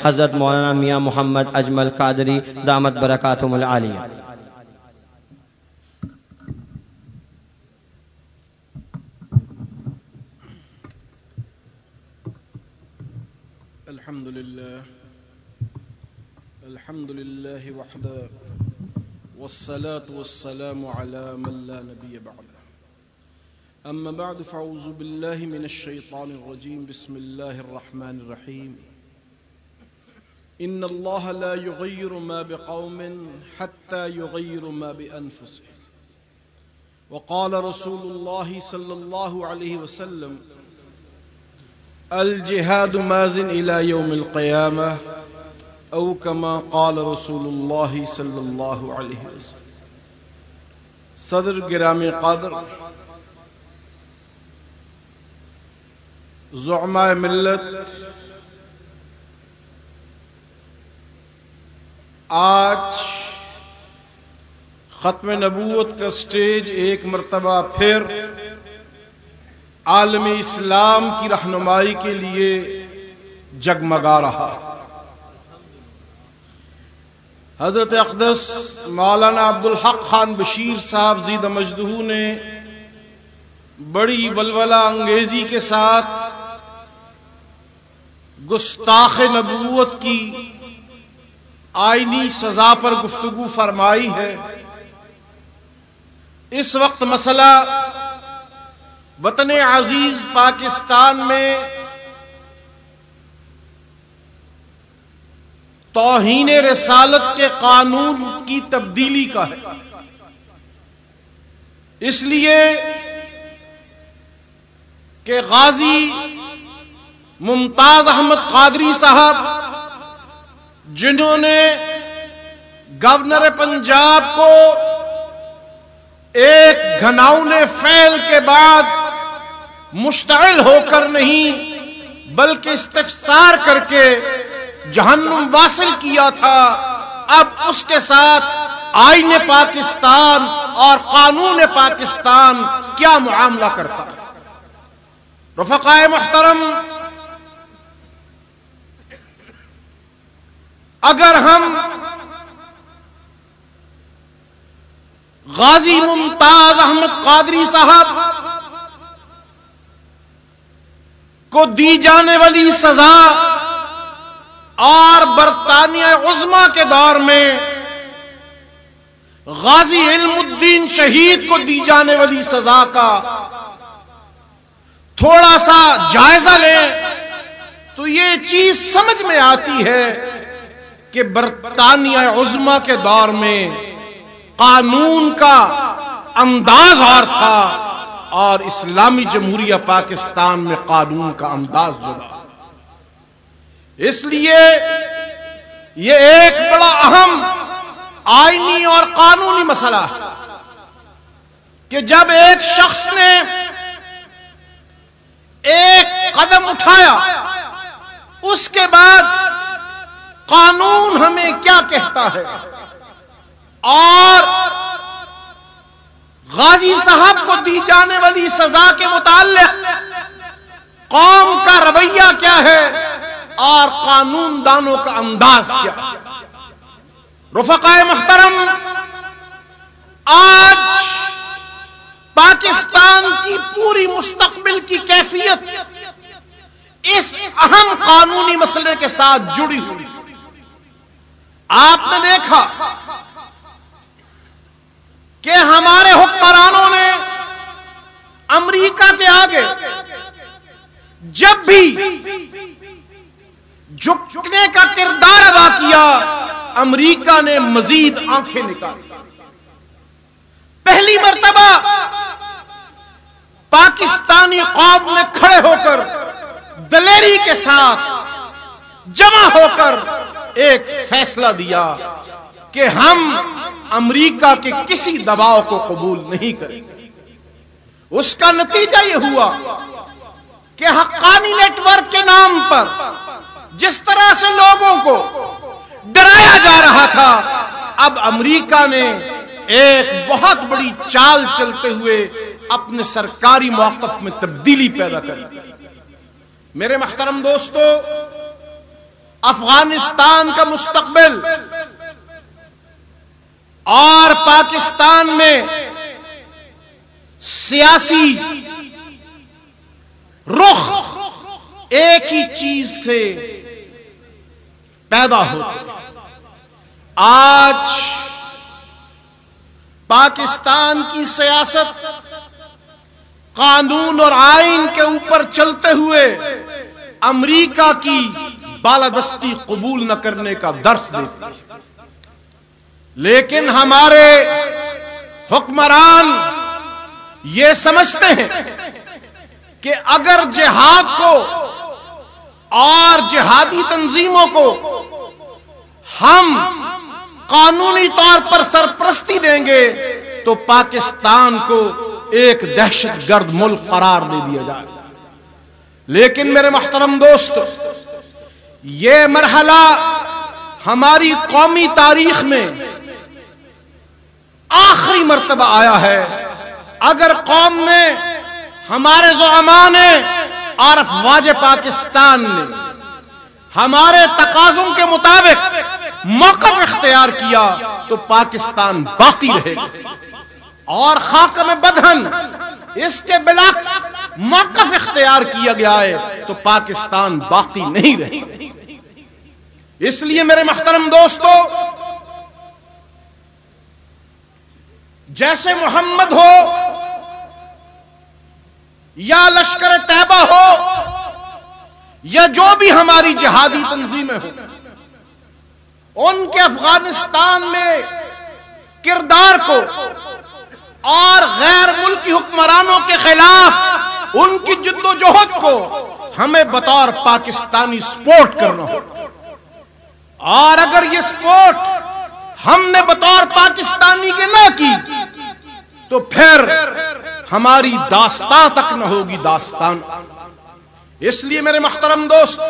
حضرت مولانا میاں محمد اجمل قادری دامت برکاتم العالیہ۔ الحمد لله الحمد لله وحده والصلاة والسلام على من لا نبي بعده أما بعد فأعوذ بالله من الشيطان الرجيم بسم الله الرحمن الرحيم إن الله لا يغير ما بقوم حتى يغير ما بأنفسهم. وقال رسول الله صلى الله عليه وسلم، الجهاد مازن إلى يوم القيامة، أو كما قال رسول الله صلى الله عليه وسلم. صدر گرامی قادر، زعماء ملت آج ختم نبوت کا سٹیج ایک مرتبہ پھر عالم اسلام کی رہنمائی کے لیے جگمگا رہا۔ حضرت اقدس مولانا عبد الحق خان بشیر صاحب زید مجدہو نے بڑی ولولہ انگیزی کے ساتھ گستاخ نبوت کی آئینی سزا پر گفتگو فرمائی ہے۔ اس وقت مسئلہ وطن عزیز پاکستان میں توہین رسالت کے قانون کی تبدیلی کا ہے۔ اس لیے کہ غازی ممتاز احمد قادری صاحب جنہوں نے گورنر پنجاب کو ایک گھناؤن فیل کے بعد مشتعل ہو کر نہیں بلکہ استفسار کر کے جہنم واصل کیا تھا، اب اس کے ساتھ آئین پاکستان اور قانون پاکستان کیا معاملہ کرتا ہے؟ رفقائے محترم اگر ہم غازی ممتاز احمد قادری صاحب کو دی جانے والی سزا اور برطانیہ عظما کے دور میں غازی علم الدین شہید کو دی جانے والی سزا کا تھوڑا سا جائزہ لیں تو یہ چیز سمجھ میں آتی ہے کہ برطانیہ عظما کے دور میں قانون کا انداز اور تھا اور اسلامی جمہوریہ پاکستان میں قانون کا انداز جدا اس لیے یہ ایک بڑا اہم آئینی اور قانونی مسئلہ ہے کہ جب ایک شخص نے ایک قدم اٹھایا، اس کے بعد قانون ہمیں کیا کہتا ہے؟ اور غازی صاحب کو دی جانے والی سزا کے متعلق قوم کا رویہ کیا ہے؟ اور قانون دانوں کا انداز کیا؟ رفقائے محترم، آج پاکستان کی پوری مستقبل کی کیفیت اس اہم قانونی مسئلے کے ساتھ جڑی ہوئی آپ نے دیکھا کہ ہمارے حکمرانوں نے امریکہ کے آگے جب بھی جھکنے کا کردار ادا کیا، امریکہ نے مزید آنکھیں نکالی۔ پہلی مرتبہ پاکستانی قوم نے کھڑے ہو کر دلیری کے ساتھ جمع ہو کر ایک فیصلہ دیا کہ ہم امریکہ کے کسی دباؤ کو قبول نہیں کریں گے۔ اس کا نتیجہ یہ ہوا کہ حقانی نیٹ ورک کے نام پر جس طرح سے لوگوں کو ڈرایا جا رہا تھا، اب امریکہ نے ایک بہت بڑی چال چلتے ہوئے اپنے سرکاری موقف میں تبدیلی پیدا کر میرے محترم دوستو افغانستان کا مستقبل اور پاکستان میں سیاسی رخ ایک ہی چیز سے پیدا ہوتے آج پاکستان کی سیاست قانون اور آئین کے اوپر چلتے ہوئے امریکہ کی بالادستی قبول نہ کرنے کا درس دیتی ہے لیکن ہمارے حکمران یہ سمجھتے ہیں کہ اگر جہاد کو اور جہادی تنظیموں کو ہم قانونی طور پر سرپرستی دیں گے تو پاکستان کو ایک دہشت گرد ملک قرار دے دیا جائے لیکن میرے محترم دوست یہ مرحلہ ہماری قومی تاریخ میں آخری مرتبہ آیا ہے۔ اگر قوم نے ہمارے زعما نے اور افواج پاکستان نے ہمارے تقاضوں کے مطابق موقف اختیار کیا تو پاکستان باقی رہے گا۔ اور خاک میں بدہن، اس کے بلاکس موقف اختیار کیا گیا ہے تو پاکستان باقی نہیں رہے اس لیے میرے محترم دوستو، جیسے محمد ہو یا لشکر طیبہ ہو یا جو بھی ہماری جہادی تنظیمیں ہوں، ان کے افغانستان میں کردار کو اور غیر ملکی حکمرانوں کے خلاف ان کی جد و جہد کو ہمیں بطور پاکستانی سپورٹ کرنا ہو اور اگر یہ سپورٹ ہم نے بطور پاکستانی کے نہ کی، تو پھر ہماری داستان تک نہ ہوگی داستان۔ اس لیے میرے محترم دوست،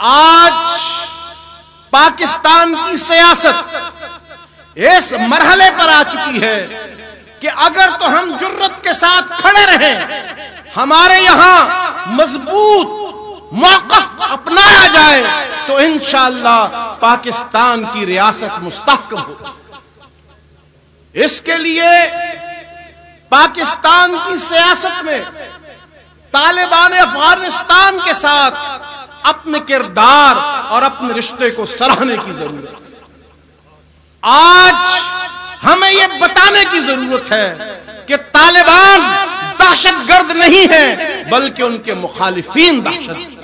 آج پاکستان کی سیاست اس مرحلے پر آ چکی ہے کہ اگر تو ہم جرت کے ساتھ کھڑے رہیں، ہمارے یہاں مضبوط موقف اپنایا جائے، تو انشاءاللہ پاکستان کی ریاست مستحکم ہو۔ اس کے لیے پاکستان کی سیاست میں طالبان افغانستان کے ساتھ اپنے کردار اور اپنے رشتے کو سراہنے کی ضرورت آج ہمیں یہ بتانے کی ضرورت ہے کہ طالبان دہشت گرد نہیں ہے بلکہ ان کے مخالفین دہشت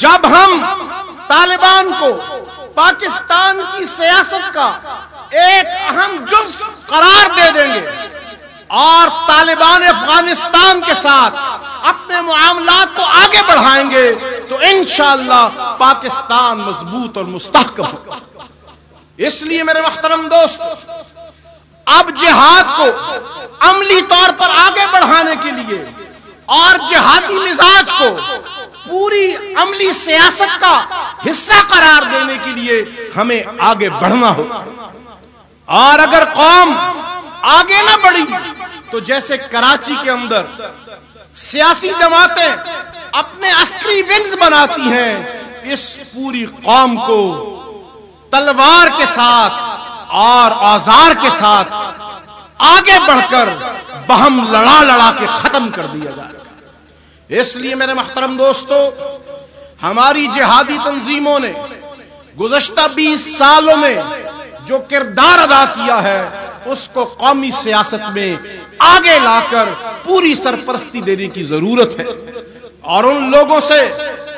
جب ہم طالبان کو پاکستان کی سیاست کا ایک اہم جز قرار دے دیں گے اور طالبان افغانستان کے ساتھ اپنے معاملات کو آگے بڑھائیں گے، تو انشاءاللہ پاکستان مضبوط اور مستحکم ہوگا۔ اس لیے میرے محترم دوست، اب جہاد کو عملی طور پر آگے بڑھانے کے لیے اور جہادی مزاج کو پوری عملی سیاست کا حصہ قرار دینے کے لیے ہمیں آگے بڑھنا ہوگا اور اگر قوم آگے نہ بڑھی، تو جیسے کراچی کے اندر سیاسی جماعتیں اپنے عسکری ونگز بناتی ہیں، اس پوری قوم کو تلوار کے ساتھ اور اوزار کے ساتھ آگے بڑھ کر بہم لڑا لڑا کے ختم کر دیا جائے اس لیے میرے محترم دوستو، ہماری جہادی تنظیموں نے گزشتہ بیس سالوں میں جو کردار ادا کیا ہے، اس کو قومی سیاست میں آگے لا کر پوری سرپرستی دینے کی ضرورت ہے۔ اور ان لوگوں سے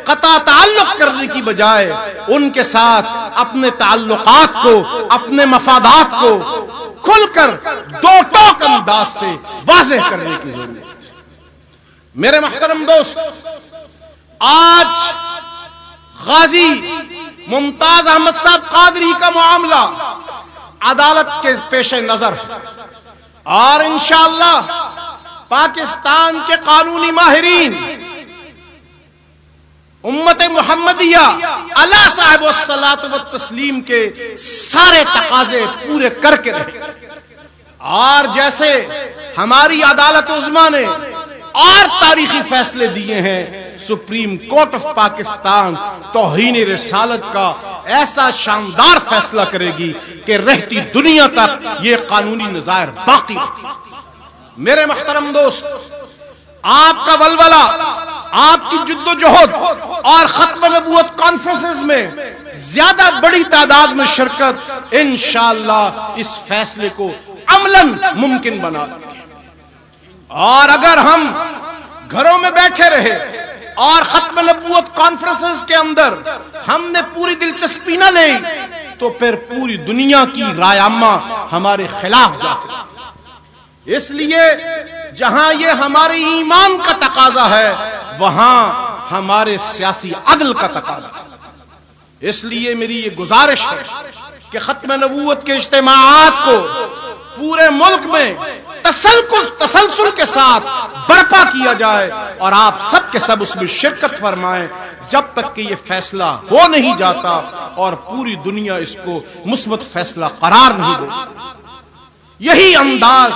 قطع تعلق کرنے کی بجائے ان کے ساتھ اپنے تعلقات کو، اپنے مفادات کو کھل کر دو ٹوک انداز سے واضح کرنے کی ضرورت میرے محترم دوست، آج غازی ممتاز احمد صاحب قادری کا معاملہ عدالت کے پیش نظر۔ اور انشاءاللہ پاکستان کے قانونی ماہرین امت محمدیہ اللہ صاحب والصلاة والتسلیم کے سارے تقاضے پورے کر کے رہے۔ اور جیسے ہماری عدالت عظما نے اور تاریخی فیصلے دیے ہیں، سپریم کورٹ آف پاکستان توہین رسالت کا ایسا شاندار فیصلہ کرے گی کہ رہتی دنیا تک یہ قانونی نظائر باقی میرے محترم دوست، آپ کا ولولہ آپ کی جد و جہد اور ختم نبوت کانفرنسز میں زیادہ بڑی تعداد میں شرکت انشاءاللہ اس فیصلے کو عملاً ممکن بنا دیں اور اگر ہم گھروں میں بیٹھے رہے اور ختم نبوت کانفرنسز کے اندر ہم نے پوری دلچسپی نہ لی تو پھر پوری دنیا کی رایامہ ہمارے خلاف جا سکتی اس لیے جہاں یہ ہمارے ایمان کا تقاضا ہے وہاں ہمارے سیاسی عدل کا تقاضا۔ اس لیے میری یہ گزارش ہے کہ ختم نبوت کے اجتماعات کو پورے ملک میں تسلسل تسلسل کے ساتھ برپا کیا جائے اور آپ سب کے سب اس میں شرکت فرمائیں جب تک کہ یہ فیصلہ ہو نہیں جاتا اور پوری دنیا اس کو مثبت فیصلہ قرار نہیں دے۔ یہی انداز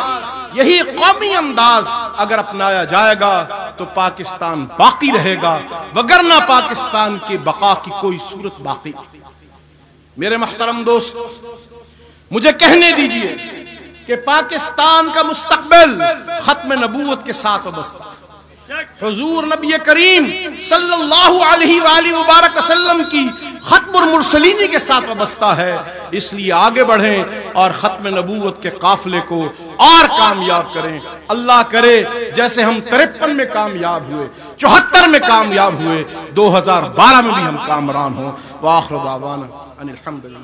یہی قومی انداز اگر اپنایا جائے گا تو پاکستان باقی رہے گا، وگرنہ پاکستان کے بقا کی کوئی صورت باقی میرے محترم دوست، مجھے کہنے دیجیے کہ پاکستان کا مستقبل ختم نبوت کے ساتھ وابستہ حضور نبی کریم صلی اللہ علیہ وآلہ وبارک وسلم کی ختم المرسلینی کے ساتھ وابستہ ہے۔ اس لیے آگے بڑھیں اور ختم نبوت کے قافلے کو اور کامیاب کریں۔ اللہ کرے، جیسے ہم ترپن میں کامیاب ہوئے، چوہتر میں کامیاب ہوئے، دو ہزار بارہ میں بھی ہم کامران ہوں۔ واخر دعوانا ان الحمدللہ۔